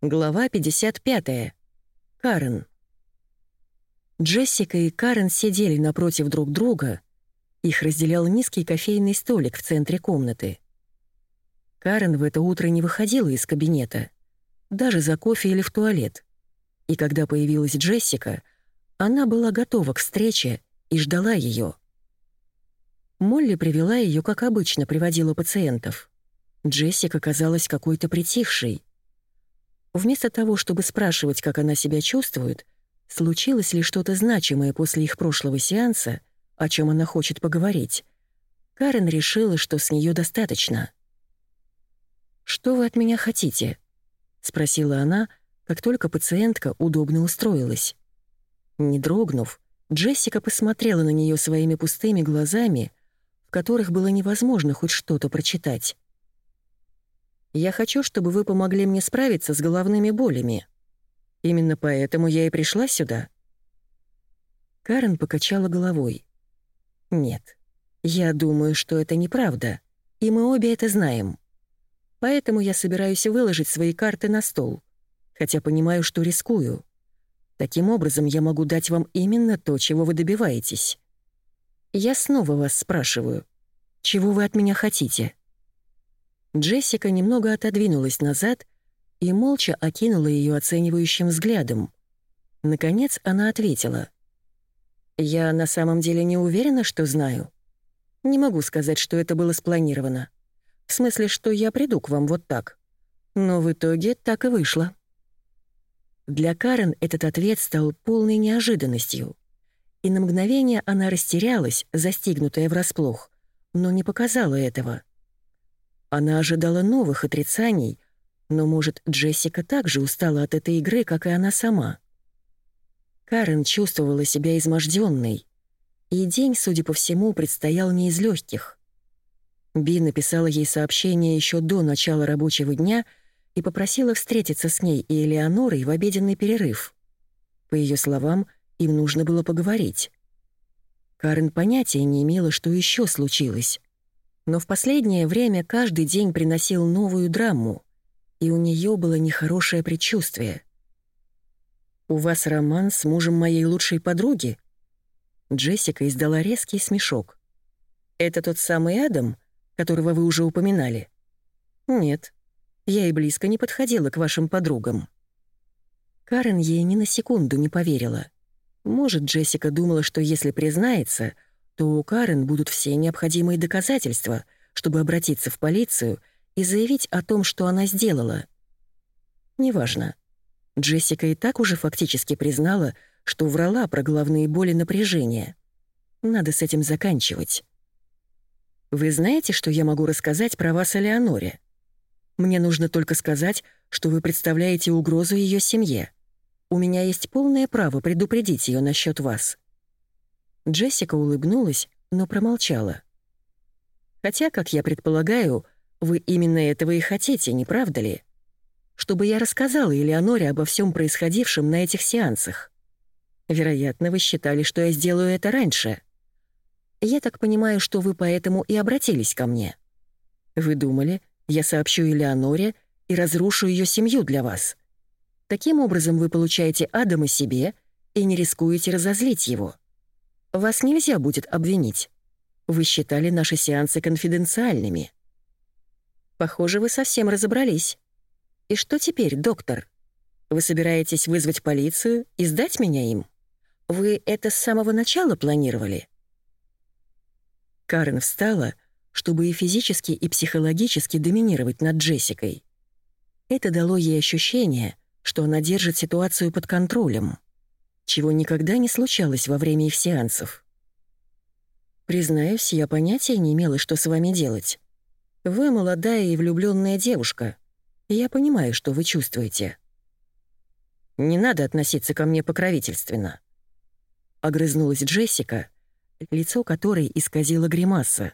Глава 55. Карен. Джессика и Карен сидели напротив друг друга. Их разделял низкий кофейный столик в центре комнаты. Карен в это утро не выходила из кабинета, даже за кофе или в туалет. И когда появилась Джессика, она была готова к встрече и ждала ее. Молли привела ее, как обычно, приводила пациентов. Джессика казалась какой-то притихшей — Вместо того, чтобы спрашивать, как она себя чувствует, случилось ли что-то значимое после их прошлого сеанса, о чем она хочет поговорить, Карен решила, что с нее достаточно. «Что вы от меня хотите?» — спросила она, как только пациентка удобно устроилась. Не дрогнув, Джессика посмотрела на нее своими пустыми глазами, в которых было невозможно хоть что-то прочитать. Я хочу, чтобы вы помогли мне справиться с головными болями. Именно поэтому я и пришла сюда». Карен покачала головой. «Нет, я думаю, что это неправда, и мы обе это знаем. Поэтому я собираюсь выложить свои карты на стол, хотя понимаю, что рискую. Таким образом, я могу дать вам именно то, чего вы добиваетесь. Я снова вас спрашиваю, чего вы от меня хотите?» Джессика немного отодвинулась назад и молча окинула ее оценивающим взглядом. Наконец она ответила. «Я на самом деле не уверена, что знаю. Не могу сказать, что это было спланировано. В смысле, что я приду к вам вот так. Но в итоге так и вышло». Для Карен этот ответ стал полной неожиданностью. И на мгновение она растерялась, застигнутая врасплох, но не показала этого — она ожидала новых отрицаний, но, может, Джессика также устала от этой игры, как и она сама. Карен чувствовала себя изможденной, и день, судя по всему, предстоял не из легких. Би написала ей сообщение еще до начала рабочего дня и попросила встретиться с ней и Элеонорой в обеденный перерыв. По ее словам, им нужно было поговорить. Карен понятия не имела, что еще случилось. Но в последнее время каждый день приносил новую драму, и у нее было нехорошее предчувствие. «У вас роман с мужем моей лучшей подруги?» Джессика издала резкий смешок. «Это тот самый Адам, которого вы уже упоминали?» «Нет, я и близко не подходила к вашим подругам». Карен ей ни на секунду не поверила. Может, Джессика думала, что если признается — то у Карен будут все необходимые доказательства, чтобы обратиться в полицию и заявить о том, что она сделала. Неважно. Джессика и так уже фактически признала, что врала про головные боли напряжения. Надо с этим заканчивать. Вы знаете, что я могу рассказать про вас о Леоноре? Мне нужно только сказать, что вы представляете угрозу ее семье. У меня есть полное право предупредить ее насчет вас. Джессика улыбнулась, но промолчала. «Хотя, как я предполагаю, вы именно этого и хотите, не правда ли? Чтобы я рассказала Элеоноре обо всем происходившем на этих сеансах. Вероятно, вы считали, что я сделаю это раньше. Я так понимаю, что вы поэтому и обратились ко мне. Вы думали, я сообщу Элеоноре и разрушу ее семью для вас. Таким образом вы получаете Адама себе и не рискуете разозлить его. Вас нельзя будет обвинить. Вы считали наши сеансы конфиденциальными. Похоже, вы совсем разобрались. И что теперь, доктор? Вы собираетесь вызвать полицию и сдать меня им? Вы это с самого начала планировали? Карен встала, чтобы и физически, и психологически доминировать над Джессикой. Это дало ей ощущение, что она держит ситуацию под контролем чего никогда не случалось во время их сеансов. Признаюсь, я понятия не имела, что с вами делать. Вы молодая и влюбленная девушка, и я понимаю, что вы чувствуете. Не надо относиться ко мне покровительственно. Огрызнулась Джессика, лицо которой исказило гримаса.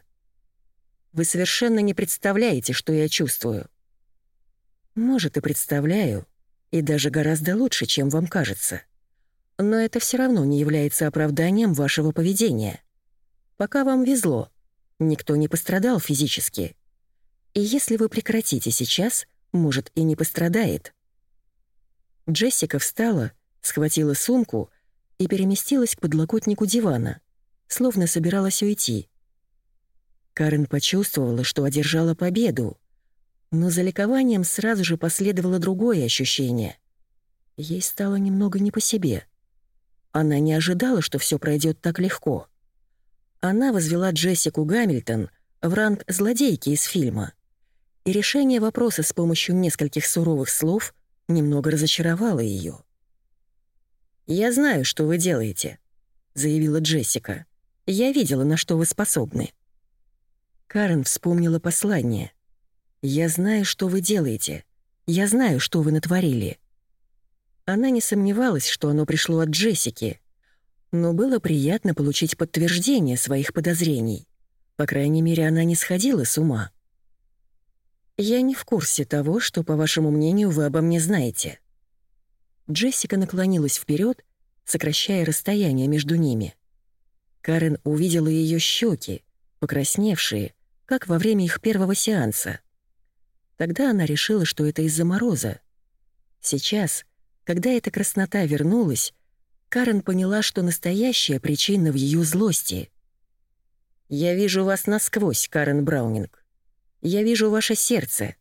Вы совершенно не представляете, что я чувствую. Может, и представляю, и даже гораздо лучше, чем вам кажется. Но это все равно не является оправданием вашего поведения. Пока вам везло, никто не пострадал физически. И если вы прекратите сейчас, может, и не пострадает. Джессика встала, схватила сумку и переместилась к подлокотнику дивана, словно собиралась уйти. Карен почувствовала, что одержала победу, но за ликованием сразу же последовало другое ощущение. Ей стало немного не по себе. Она не ожидала, что все пройдет так легко. Она возвела Джессику Гамильтон в ранг злодейки из фильма. И решение вопроса с помощью нескольких суровых слов немного разочаровало ее. «Я знаю, что вы делаете», — заявила Джессика. «Я видела, на что вы способны». Карен вспомнила послание. «Я знаю, что вы делаете. Я знаю, что вы натворили». Она не сомневалась, что оно пришло от Джессики, но было приятно получить подтверждение своих подозрений. По крайней мере, она не сходила с ума. «Я не в курсе того, что, по вашему мнению, вы обо мне знаете». Джессика наклонилась вперед, сокращая расстояние между ними. Карен увидела ее щеки, покрасневшие, как во время их первого сеанса. Тогда она решила, что это из-за мороза. Сейчас, когда эта краснота вернулась, Карен поняла, что настоящая причина в ее злости. «Я вижу вас насквозь, Карен Браунинг. Я вижу ваше сердце.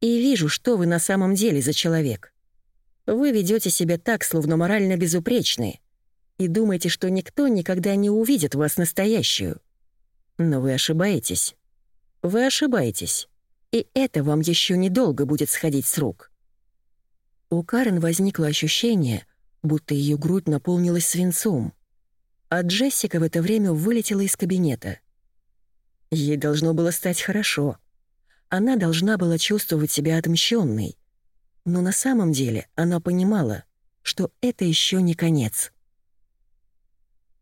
И вижу, что вы на самом деле за человек. Вы ведете себя так, словно морально безупречны, и думаете, что никто никогда не увидит вас настоящую. Но вы ошибаетесь. Вы ошибаетесь. И это вам еще недолго будет сходить с рук. У Карен возникло ощущение, будто ее грудь наполнилась свинцом. А Джессика в это время вылетела из кабинета. Ей должно было стать хорошо. Она должна была чувствовать себя отмщенной. Но на самом деле она понимала, что это еще не конец.